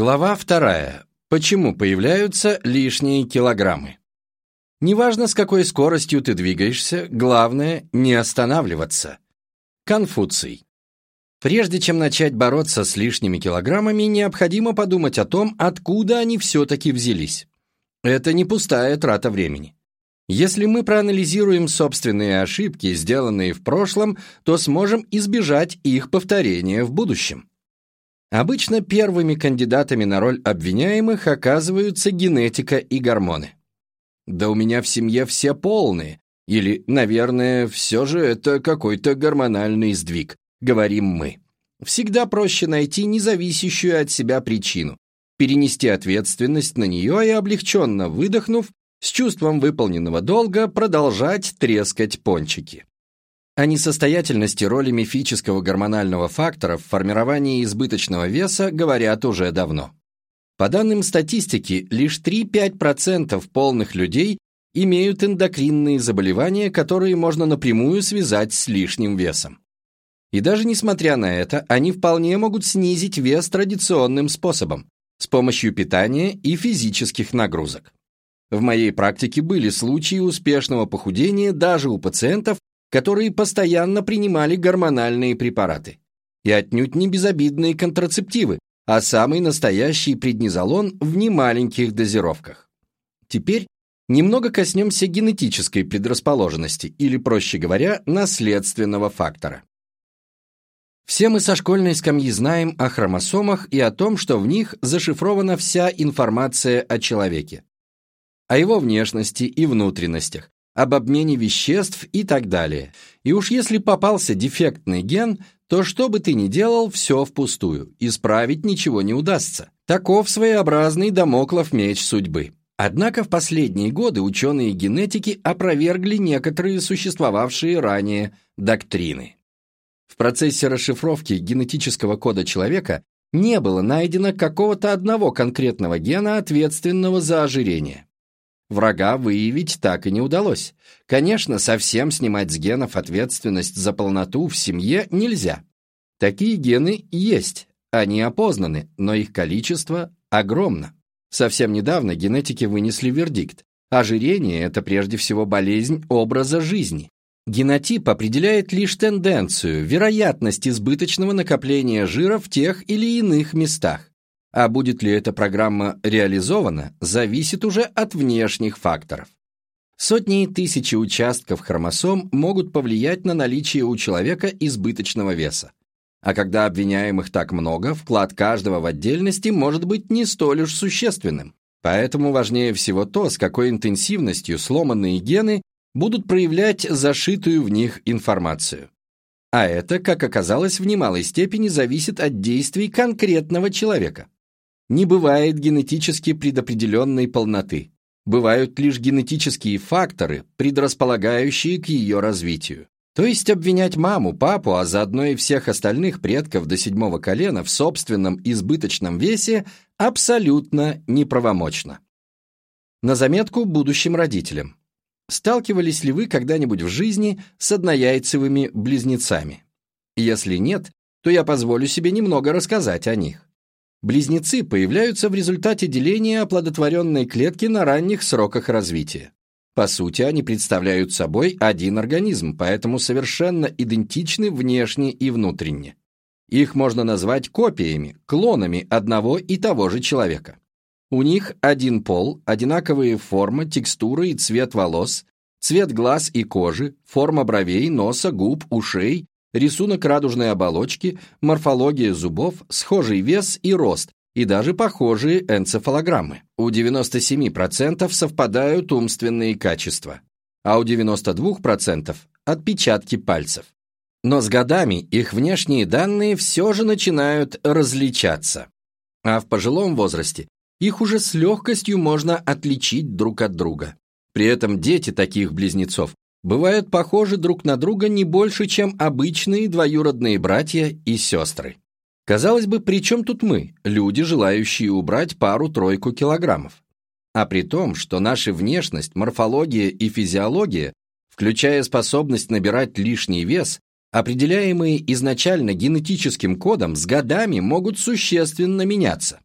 Глава вторая. Почему появляются лишние килограммы? Неважно, с какой скоростью ты двигаешься, главное – не останавливаться. Конфуций. Прежде чем начать бороться с лишними килограммами, необходимо подумать о том, откуда они все-таки взялись. Это не пустая трата времени. Если мы проанализируем собственные ошибки, сделанные в прошлом, то сможем избежать их повторения в будущем. Обычно первыми кандидатами на роль обвиняемых оказываются генетика и гормоны. «Да у меня в семье все полные», или, наверное, все же это какой-то гормональный сдвиг, говорим мы. Всегда проще найти независящую от себя причину, перенести ответственность на нее и, облегченно выдохнув, с чувством выполненного долга продолжать трескать пончики. О несостоятельности роли мифического гормонального фактора в формировании избыточного веса говорят уже давно. По данным статистики, лишь 3-5% полных людей имеют эндокринные заболевания, которые можно напрямую связать с лишним весом. И даже несмотря на это, они вполне могут снизить вес традиционным способом, с помощью питания и физических нагрузок. В моей практике были случаи успешного похудения даже у пациентов, которые постоянно принимали гормональные препараты. И отнюдь не безобидные контрацептивы, а самый настоящий преднизолон в немаленьких дозировках. Теперь немного коснемся генетической предрасположенности, или, проще говоря, наследственного фактора. Все мы со школьной скамьи знаем о хромосомах и о том, что в них зашифрована вся информация о человеке. О его внешности и внутренностях, об обмене веществ и так далее. И уж если попался дефектный ген, то что бы ты ни делал, все впустую, исправить ничего не удастся. Таков своеобразный домоклов меч судьбы. Однако в последние годы ученые генетики опровергли некоторые существовавшие ранее доктрины. В процессе расшифровки генетического кода человека не было найдено какого-то одного конкретного гена, ответственного за ожирение. Врага выявить так и не удалось. Конечно, совсем снимать с генов ответственность за полноту в семье нельзя. Такие гены есть, они опознаны, но их количество огромно. Совсем недавно генетики вынесли вердикт. Ожирение – это прежде всего болезнь образа жизни. Генотип определяет лишь тенденцию, вероятность избыточного накопления жира в тех или иных местах. А будет ли эта программа реализована, зависит уже от внешних факторов. Сотни и тысячи участков хромосом могут повлиять на наличие у человека избыточного веса. А когда обвиняемых так много, вклад каждого в отдельности может быть не столь уж существенным. Поэтому важнее всего то, с какой интенсивностью сломанные гены будут проявлять зашитую в них информацию. А это, как оказалось, в немалой степени зависит от действий конкретного человека. Не бывает генетически предопределенной полноты. Бывают лишь генетические факторы, предрасполагающие к ее развитию. То есть обвинять маму, папу, а заодно и всех остальных предков до седьмого колена в собственном избыточном весе абсолютно неправомочно. На заметку будущим родителям. Сталкивались ли вы когда-нибудь в жизни с однояйцевыми близнецами? Если нет, то я позволю себе немного рассказать о них. Близнецы появляются в результате деления оплодотворенной клетки на ранних сроках развития. По сути, они представляют собой один организм, поэтому совершенно идентичны внешне и внутренне. Их можно назвать копиями, клонами одного и того же человека. У них один пол, одинаковые форма, текстура и цвет волос, цвет глаз и кожи, форма бровей, носа, губ, ушей, рисунок радужной оболочки, морфология зубов, схожий вес и рост, и даже похожие энцефалограммы. У 97% совпадают умственные качества, а у 92% отпечатки пальцев. Но с годами их внешние данные все же начинают различаться. А в пожилом возрасте их уже с легкостью можно отличить друг от друга. При этом дети таких близнецов бывают похожи друг на друга не больше, чем обычные двоюродные братья и сестры. Казалось бы, при чем тут мы, люди, желающие убрать пару-тройку килограммов? А при том, что наша внешность, морфология и физиология, включая способность набирать лишний вес, определяемые изначально генетическим кодом, с годами могут существенно меняться.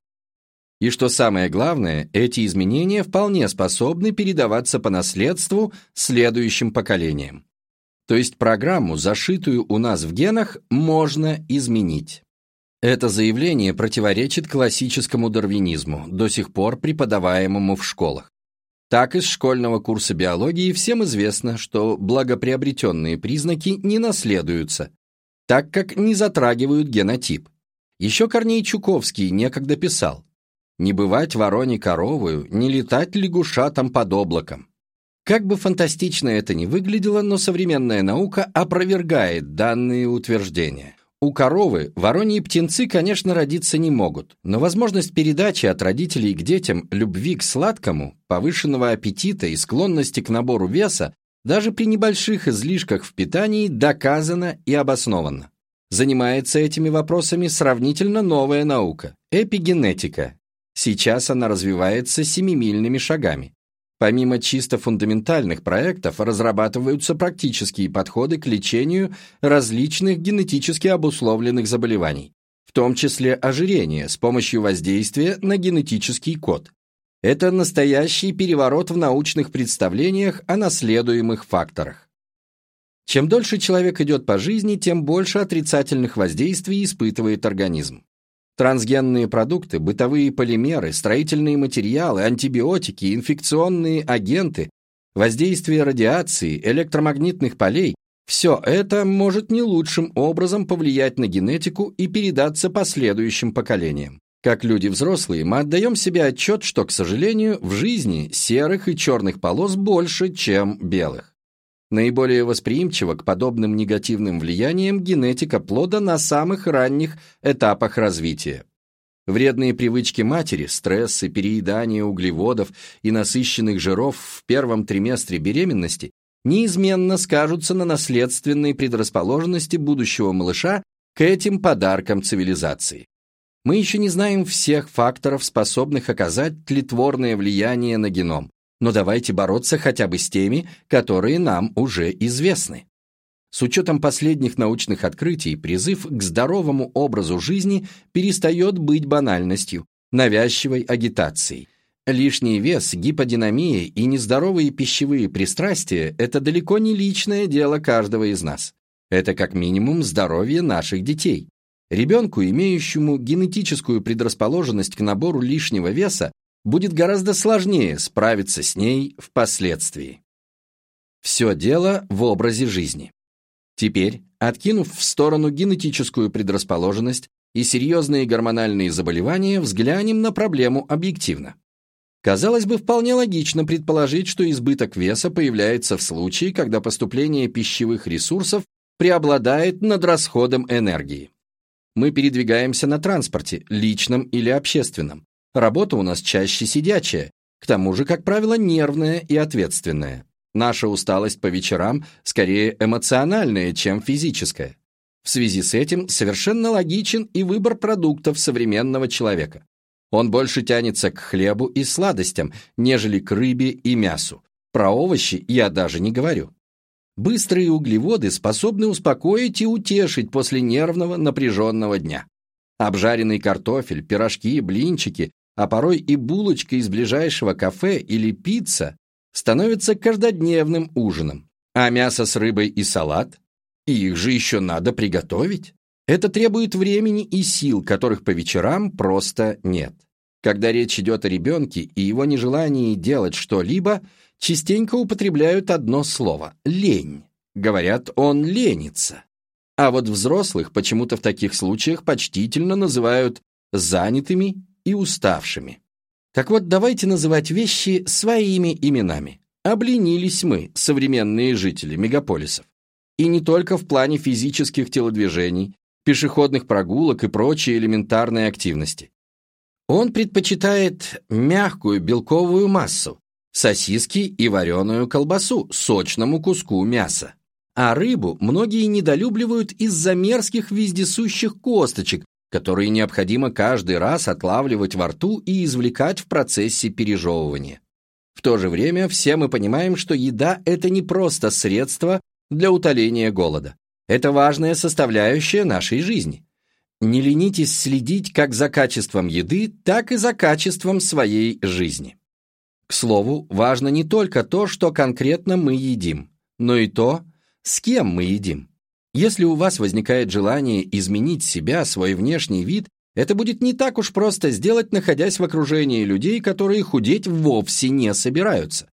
И что самое главное, эти изменения вполне способны передаваться по наследству следующим поколениям. То есть программу, зашитую у нас в генах, можно изменить. Это заявление противоречит классическому дарвинизму, до сих пор преподаваемому в школах. Так из школьного курса биологии всем известно, что благоприобретенные признаки не наследуются, так как не затрагивают генотип. Еще Корней Чуковский некогда писал «Не бывать вороне коровою, не летать лягушатам под облаком». Как бы фантастично это ни выглядело, но современная наука опровергает данные утверждения. У коровы вороньи птенцы, конечно, родиться не могут, но возможность передачи от родителей к детям любви к сладкому, повышенного аппетита и склонности к набору веса даже при небольших излишках в питании доказана и обоснована. Занимается этими вопросами сравнительно новая наука – эпигенетика. Сейчас она развивается семимильными шагами. Помимо чисто фундаментальных проектов, разрабатываются практические подходы к лечению различных генетически обусловленных заболеваний, в том числе ожирения с помощью воздействия на генетический код. Это настоящий переворот в научных представлениях о наследуемых факторах. Чем дольше человек идет по жизни, тем больше отрицательных воздействий испытывает организм. Трансгенные продукты, бытовые полимеры, строительные материалы, антибиотики, инфекционные агенты, воздействие радиации, электромагнитных полей – все это может не лучшим образом повлиять на генетику и передаться последующим поколениям. Как люди взрослые, мы отдаем себе отчет, что, к сожалению, в жизни серых и черных полос больше, чем белых. Наиболее восприимчива к подобным негативным влияниям генетика плода на самых ранних этапах развития. Вредные привычки матери, стрессы, переедание углеводов и насыщенных жиров в первом триместре беременности неизменно скажутся на наследственной предрасположенности будущего малыша к этим подаркам цивилизации. Мы еще не знаем всех факторов, способных оказать тлетворное влияние на геном, но давайте бороться хотя бы с теми, которые нам уже известны. С учетом последних научных открытий, призыв к здоровому образу жизни перестает быть банальностью, навязчивой агитацией. Лишний вес, гиподинамия и нездоровые пищевые пристрастия – это далеко не личное дело каждого из нас. Это как минимум здоровье наших детей. Ребенку, имеющему генетическую предрасположенность к набору лишнего веса, будет гораздо сложнее справиться с ней впоследствии. Все дело в образе жизни. Теперь, откинув в сторону генетическую предрасположенность и серьезные гормональные заболевания, взглянем на проблему объективно. Казалось бы, вполне логично предположить, что избыток веса появляется в случае, когда поступление пищевых ресурсов преобладает над расходом энергии. Мы передвигаемся на транспорте, личном или общественном, Работа у нас чаще сидячая, к тому же, как правило, нервная и ответственная. Наша усталость по вечерам скорее эмоциональная, чем физическая. В связи с этим совершенно логичен и выбор продуктов современного человека. Он больше тянется к хлебу и сладостям, нежели к рыбе и мясу. Про овощи я даже не говорю. Быстрые углеводы способны успокоить и утешить после нервного напряженного дня. Обжаренный картофель, пирожки, блинчики а порой и булочка из ближайшего кафе или пицца становится каждодневным ужином. А мясо с рыбой и салат? их же еще надо приготовить. Это требует времени и сил, которых по вечерам просто нет. Когда речь идет о ребенке и его нежелании делать что-либо, частенько употребляют одно слово – лень. Говорят, он ленится. А вот взрослых почему-то в таких случаях почтительно называют занятыми и уставшими. Так вот, давайте называть вещи своими именами. Обленились мы, современные жители мегаполисов. И не только в плане физических телодвижений, пешеходных прогулок и прочей элементарной активности. Он предпочитает мягкую белковую массу, сосиски и вареную колбасу, сочному куску мяса. А рыбу многие недолюбливают из-за мерзких вездесущих косточек, которые необходимо каждый раз отлавливать во рту и извлекать в процессе пережевывания. В то же время все мы понимаем, что еда – это не просто средство для утоления голода. Это важная составляющая нашей жизни. Не ленитесь следить как за качеством еды, так и за качеством своей жизни. К слову, важно не только то, что конкретно мы едим, но и то, с кем мы едим. Если у вас возникает желание изменить себя, свой внешний вид, это будет не так уж просто сделать, находясь в окружении людей, которые худеть вовсе не собираются.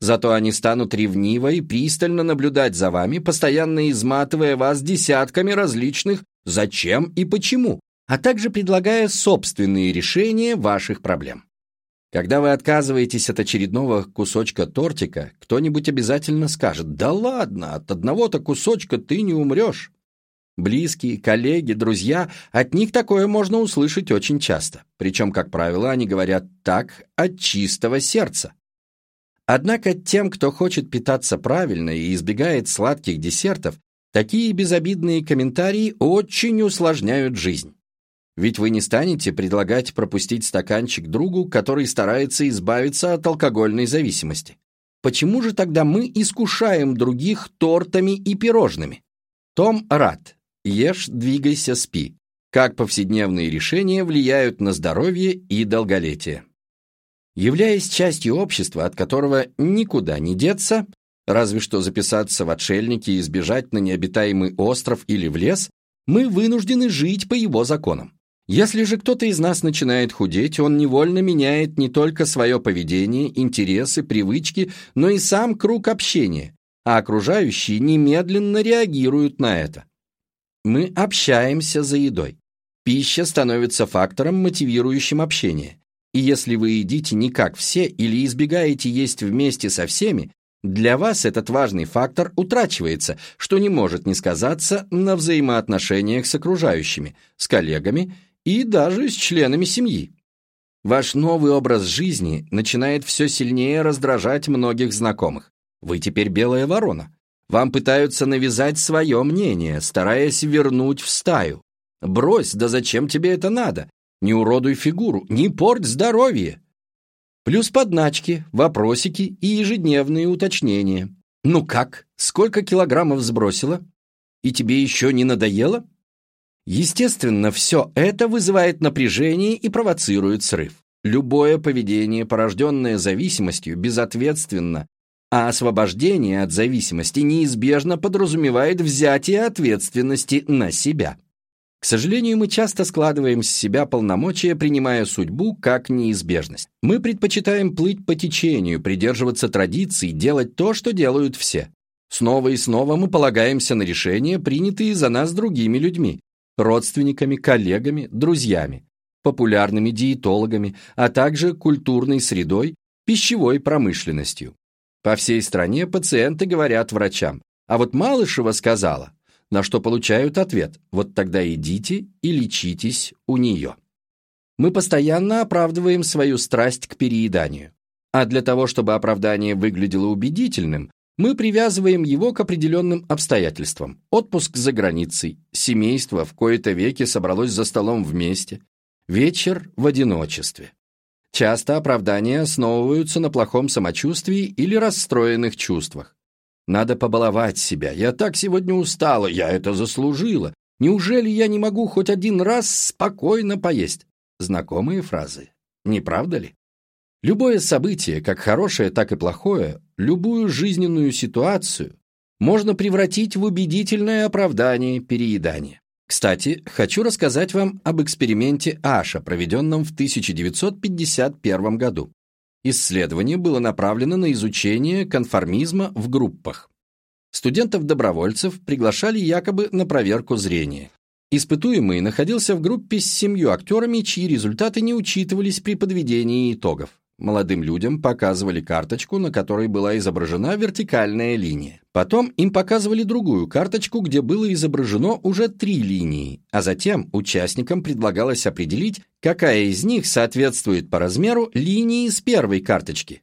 Зато они станут ревниво и пристально наблюдать за вами, постоянно изматывая вас десятками различных «зачем» и «почему», а также предлагая собственные решения ваших проблем. Когда вы отказываетесь от очередного кусочка тортика, кто-нибудь обязательно скажет «Да ладно, от одного-то кусочка ты не умрешь». Близкие, коллеги, друзья, от них такое можно услышать очень часто. Причем, как правило, они говорят так от чистого сердца. Однако тем, кто хочет питаться правильно и избегает сладких десертов, такие безобидные комментарии очень усложняют жизнь. Ведь вы не станете предлагать пропустить стаканчик другу, который старается избавиться от алкогольной зависимости. Почему же тогда мы искушаем других тортами и пирожными? Том Рад. Ешь, двигайся, спи. Как повседневные решения влияют на здоровье и долголетие. Являясь частью общества, от которого никуда не деться, разве что записаться в отшельники и сбежать на необитаемый остров или в лес, мы вынуждены жить по его законам. Если же кто-то из нас начинает худеть, он невольно меняет не только свое поведение, интересы, привычки, но и сам круг общения, а окружающие немедленно реагируют на это. Мы общаемся за едой. Пища становится фактором, мотивирующим общение. И если вы едите не как все или избегаете есть вместе со всеми, для вас этот важный фактор утрачивается, что не может не сказаться на взаимоотношениях с окружающими, с коллегами и даже с членами семьи. Ваш новый образ жизни начинает все сильнее раздражать многих знакомых. Вы теперь белая ворона. Вам пытаются навязать свое мнение, стараясь вернуть в стаю. Брось, да зачем тебе это надо? Не уродуй фигуру, не порть здоровье. Плюс подначки, вопросики и ежедневные уточнения. Ну как, сколько килограммов сбросила? И тебе еще не надоело? Естественно, все это вызывает напряжение и провоцирует срыв. Любое поведение, порожденное зависимостью, безответственно, а освобождение от зависимости неизбежно подразумевает взятие ответственности на себя. К сожалению, мы часто складываем с себя полномочия, принимая судьбу как неизбежность. Мы предпочитаем плыть по течению, придерживаться традиций, делать то, что делают все. Снова и снова мы полагаемся на решения, принятые за нас другими людьми, родственниками, коллегами, друзьями, популярными диетологами, а также культурной средой, пищевой промышленностью. По всей стране пациенты говорят врачам, а вот Малышева сказала, на что получают ответ, вот тогда идите и лечитесь у нее. Мы постоянно оправдываем свою страсть к перееданию. А для того, чтобы оправдание выглядело убедительным, мы привязываем его к определенным обстоятельствам. Отпуск за границей, семейство в кои-то веки собралось за столом вместе, вечер в одиночестве. Часто оправдания основываются на плохом самочувствии или расстроенных чувствах. Надо побаловать себя. Я так сегодня устала, я это заслужила. Неужели я не могу хоть один раз спокойно поесть? Знакомые фразы. Не правда ли? Любое событие, как хорошее, так и плохое, любую жизненную ситуацию можно превратить в убедительное оправдание переедания. Кстати, хочу рассказать вам об эксперименте Аша, проведенном в 1951 году. Исследование было направлено на изучение конформизма в группах. Студентов-добровольцев приглашали якобы на проверку зрения. Испытуемый находился в группе с семью актерами, чьи результаты не учитывались при подведении итогов. Молодым людям показывали карточку, на которой была изображена вертикальная линия. Потом им показывали другую карточку, где было изображено уже три линии, а затем участникам предлагалось определить, какая из них соответствует по размеру линии с первой карточки.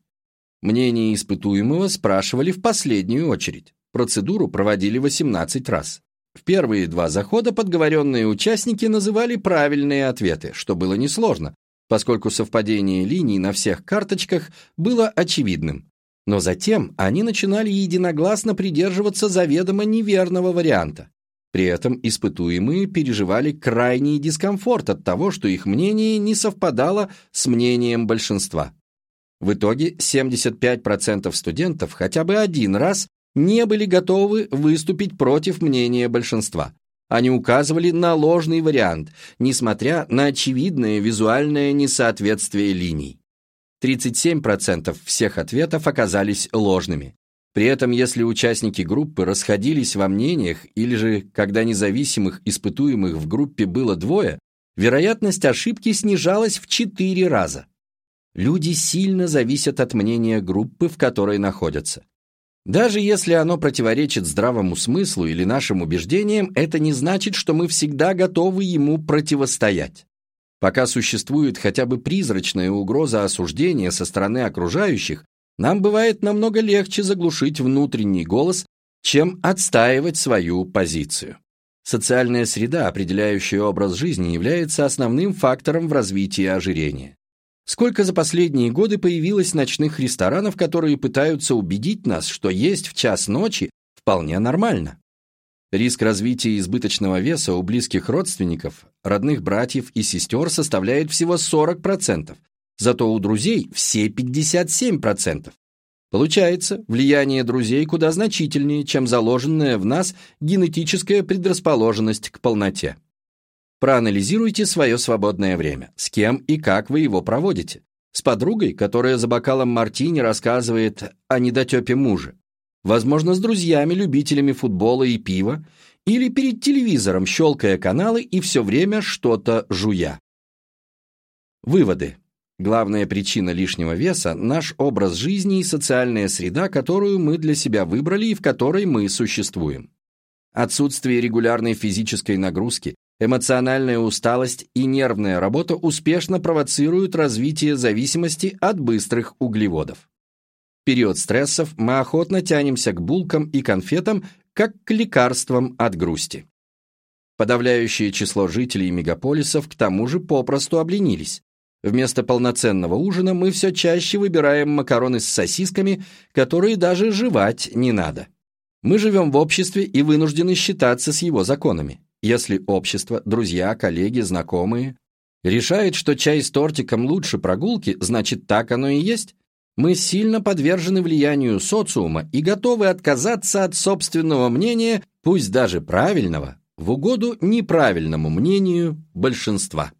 Мнение испытуемого спрашивали в последнюю очередь. Процедуру проводили 18 раз. В первые два захода подговоренные участники называли правильные ответы, что было несложно, поскольку совпадение линий на всех карточках было очевидным. Но затем они начинали единогласно придерживаться заведомо неверного варианта. При этом испытуемые переживали крайний дискомфорт от того, что их мнение не совпадало с мнением большинства. В итоге 75% студентов хотя бы один раз не были готовы выступить против мнения большинства. Они указывали на ложный вариант, несмотря на очевидное визуальное несоответствие линий. 37% всех ответов оказались ложными. При этом, если участники группы расходились во мнениях или же, когда независимых испытуемых в группе было двое, вероятность ошибки снижалась в 4 раза. Люди сильно зависят от мнения группы, в которой находятся. Даже если оно противоречит здравому смыслу или нашим убеждениям, это не значит, что мы всегда готовы ему противостоять. Пока существует хотя бы призрачная угроза осуждения со стороны окружающих, нам бывает намного легче заглушить внутренний голос, чем отстаивать свою позицию. Социальная среда, определяющая образ жизни, является основным фактором в развитии ожирения. Сколько за последние годы появилось ночных ресторанов, которые пытаются убедить нас, что есть в час ночи вполне нормально. Риск развития избыточного веса у близких родственников, родных братьев и сестер составляет всего 40%, зато у друзей все 57%. Получается, влияние друзей куда значительнее, чем заложенная в нас генетическая предрасположенность к полноте. Проанализируйте свое свободное время, с кем и как вы его проводите. С подругой, которая за бокалом мартини рассказывает о недотепе мужа. Возможно, с друзьями-любителями футбола и пива, или перед телевизором, щелкая каналы и все время что-то жуя. Выводы. Главная причина лишнего веса – наш образ жизни и социальная среда, которую мы для себя выбрали и в которой мы существуем. Отсутствие регулярной физической нагрузки, Эмоциональная усталость и нервная работа успешно провоцируют развитие зависимости от быстрых углеводов. В период стрессов мы охотно тянемся к булкам и конфетам, как к лекарствам от грусти. Подавляющее число жителей мегаполисов к тому же попросту обленились. Вместо полноценного ужина мы все чаще выбираем макароны с сосисками, которые даже жевать не надо. Мы живем в обществе и вынуждены считаться с его законами. Если общество, друзья, коллеги, знакомые решает, что чай с тортиком лучше прогулки, значит так оно и есть. Мы сильно подвержены влиянию социума и готовы отказаться от собственного мнения, пусть даже правильного, в угоду неправильному мнению большинства.